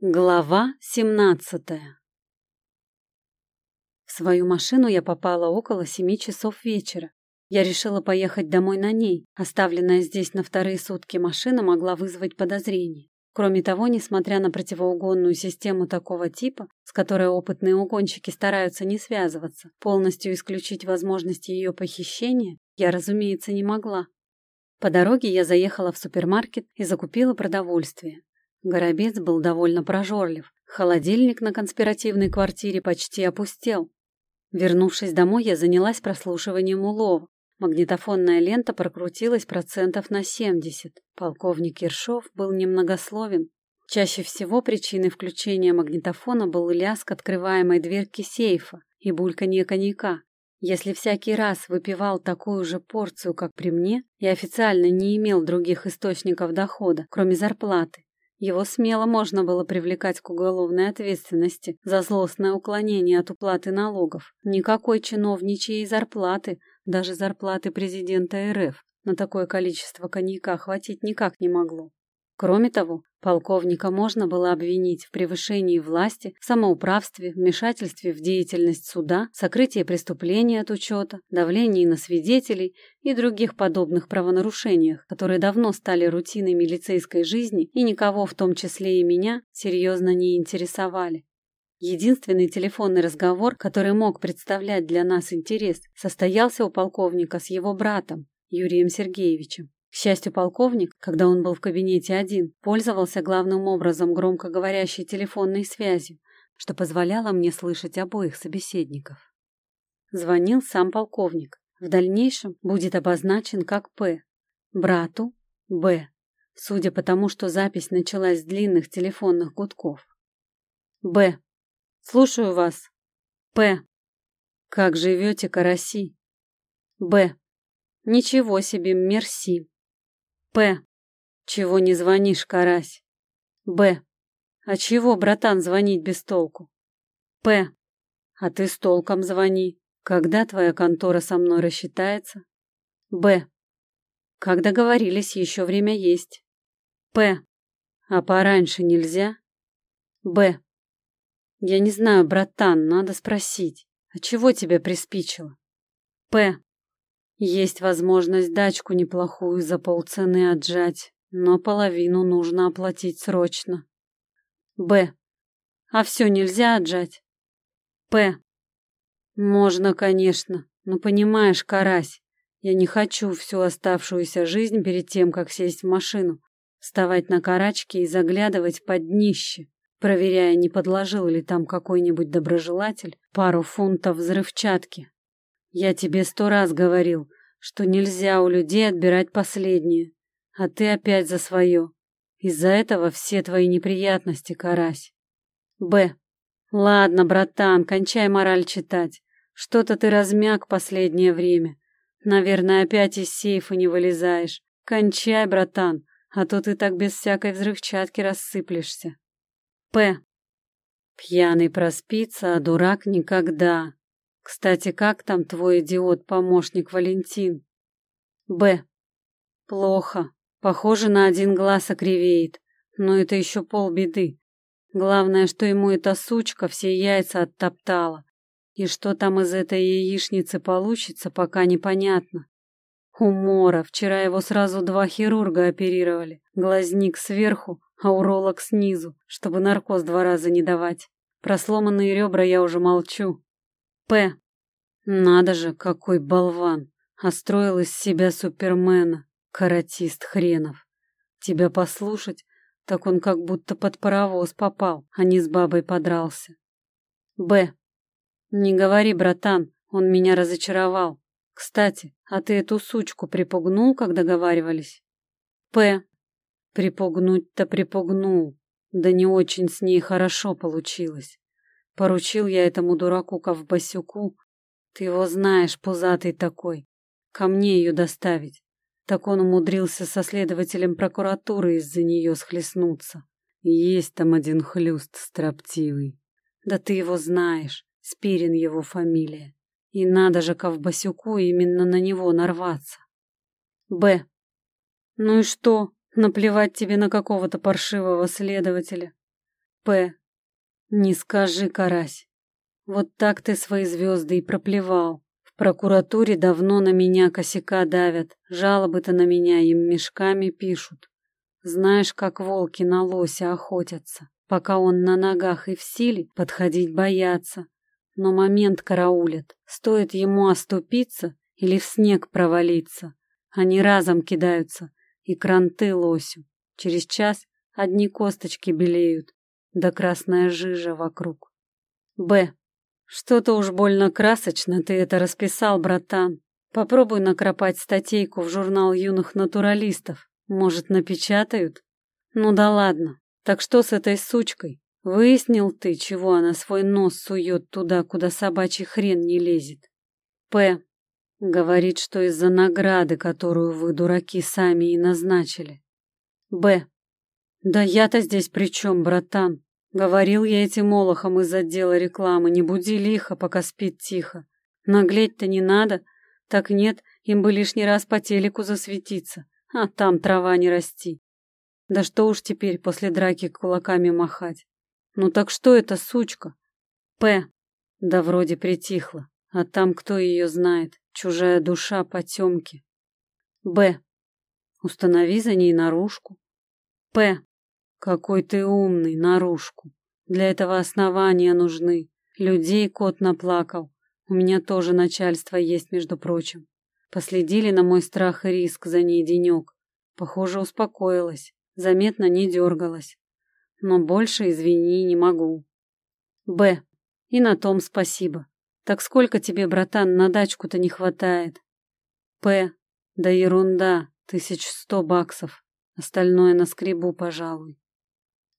Глава семнадцатая В свою машину я попала около семи часов вечера. Я решила поехать домой на ней. Оставленная здесь на вторые сутки машина могла вызвать подозрение. Кроме того, несмотря на противоугонную систему такого типа, с которой опытные угонщики стараются не связываться, полностью исключить возможность ее похищения я, разумеется, не могла. По дороге я заехала в супермаркет и закупила продовольствие. Горобец был довольно прожорлив. Холодильник на конспиративной квартире почти опустел. Вернувшись домой, я занялась прослушиванием улова. Магнитофонная лента прокрутилась процентов на 70. Полковник Ершов был немногословен. Чаще всего причиной включения магнитофона был лязг открываемой дверки сейфа и бульканье коньяка. Если всякий раз выпивал такую же порцию, как при мне, и официально не имел других источников дохода, кроме зарплаты, его смело можно было привлекать к уголовной ответственности за злостное уклонение от уплаты налогов. Никакой чиновничьей зарплаты, даже зарплаты президента РФ, на такое количество коньяка хватить никак не могло. Кроме того, полковника можно было обвинить в превышении власти, самоуправстве, вмешательстве в деятельность суда, сокрытии преступления от учета, давлении на свидетелей и других подобных правонарушениях, которые давно стали рутиной милицейской жизни и никого, в том числе и меня, серьезно не интересовали. Единственный телефонный разговор, который мог представлять для нас интерес, состоялся у полковника с его братом, Юрием Сергеевичем. К счастью, полковник, когда он был в кабинете один, пользовался главным образом громкоговорящей телефонной связью, что позволяло мне слышать обоих собеседников. Звонил сам полковник. В дальнейшем будет обозначен как П. Брату – Б. Судя по тому, что запись началась с длинных телефонных гудков. Б. Слушаю вас. П. Как живете, караси? Б. Ничего себе, мерси. П. Чего не звонишь, карась? Б. А чего, братан, звонить без толку? П. А ты с толком звони. Когда твоя контора со мной рассчитается? Б. Как договорились, еще время есть. П. А пораньше нельзя? Б. Я не знаю, братан, надо спросить. А чего тебе приспичило? П. Есть возможность дачку неплохую за полцены отжать, но половину нужно оплатить срочно. Б. А все нельзя отжать? П. Можно, конечно, но понимаешь, карась, я не хочу всю оставшуюся жизнь перед тем, как сесть в машину, вставать на карачки и заглядывать под днище, проверяя, не подложил ли там какой-нибудь доброжелатель пару фунтов взрывчатки. Я тебе сто раз говорил, что нельзя у людей отбирать последнее, а ты опять за свое. Из-за этого все твои неприятности, карась. Б. Ладно, братан, кончай мораль читать. Что-то ты размяк последнее время. Наверное, опять из сейфа не вылезаешь. Кончай, братан, а то ты так без всякой взрывчатки рассыплешься. П. Пьяный проспится, а дурак никогда. Кстати, как там твой идиот-помощник Валентин? Б. Плохо. Похоже, на один глаз окривеет. Но это еще полбеды. Главное, что ему эта сучка все яйца оттоптала. И что там из этой яичницы получится, пока непонятно. Умора. Вчера его сразу два хирурга оперировали. Глазник сверху, а уролог снизу, чтобы наркоз два раза не давать. Про сломанные ребра я уже молчу. П. Надо же, какой болван. Остроил из себя супермена, каратист хренов. Тебя послушать, так он как будто под паровоз попал, а не с бабой подрался. Б. Не говори, братан, он меня разочаровал. Кстати, а ты эту сучку припугнул, как договаривались? П. Припугнуть-то припугнул. Да не очень с ней хорошо получилось. Поручил я этому дураку Ковбасюку, ты его знаешь, пузатый такой, ко мне ее доставить. Так он умудрился со следователем прокуратуры из-за нее схлестнуться. Есть там один хлюст строптивый. Да ты его знаешь, Спирин его фамилия. И надо же Ковбасюку именно на него нарваться. Б. Ну и что, наплевать тебе на какого-то паршивого следователя? П. Не скажи, карась. Вот так ты свои звезды и проплевал. В прокуратуре давно на меня косяка давят, жалобы-то на меня им мешками пишут. Знаешь, как волки на лося охотятся. Пока он на ногах и в силе, подходить боятся. Но момент караулят. Стоит ему оступиться или в снег провалиться. Они разом кидаются, и кранты лосю. Через час одни косточки белеют, да красная жижа вокруг. Б. Что-то уж больно красочно ты это расписал, братан. Попробуй накропать статейку в журнал юных натуралистов. Может, напечатают? Ну да ладно. Так что с этой сучкой? Выяснил ты, чего она свой нос сует туда, куда собачий хрен не лезет? П. Говорит, что из-за награды, которую вы, дураки, сами и назначили. Б. Да я-то здесь при чем, братан? Говорил я этим молохам из отдела рекламы, не буди лихо, пока спит тихо. Наглеть-то не надо. Так нет, им бы лишний раз по телеку засветиться, а там трава не расти. Да что уж теперь после драки кулаками махать. Ну так что это, сучка? П. Да вроде притихла, а там кто ее знает, чужая душа потемки. Б. Установи за ней наружку. П. Какой ты умный, наружку. Для этого основания нужны. Людей кот наплакал. У меня тоже начальство есть, между прочим. Последили на мой страх и риск за ней денек. Похоже, успокоилась. Заметно не дергалась. Но больше, извини, не могу. Б. И на том спасибо. Так сколько тебе, братан, на дачку-то не хватает? П. Да ерунда, тысяч сто баксов. Остальное наскребу, пожалуй.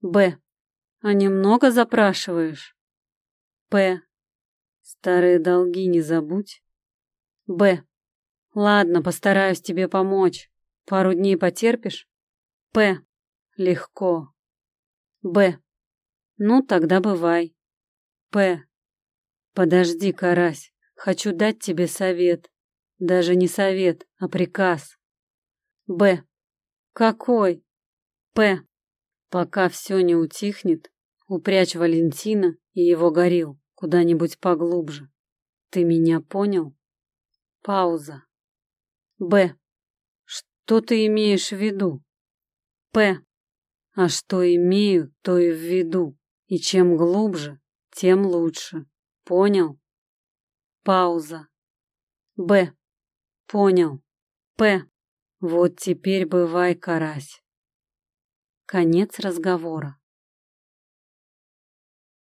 Б. А немного запрашиваешь? П. Старые долги не забудь. Б. Ладно, постараюсь тебе помочь. Пару дней потерпишь? П. Легко. Б. Ну, тогда бывай. П. Подожди, карась, хочу дать тебе совет. Даже не совет, а приказ. Б. Какой? П. Пока все не утихнет, упрячь Валентина и его горил куда-нибудь поглубже. Ты меня понял? Пауза. Б. Что ты имеешь в виду? П. А что имею, то и в виду. И чем глубже, тем лучше. Понял? Пауза. Б. Понял. П. Вот теперь бывай, карась. Конец разговора.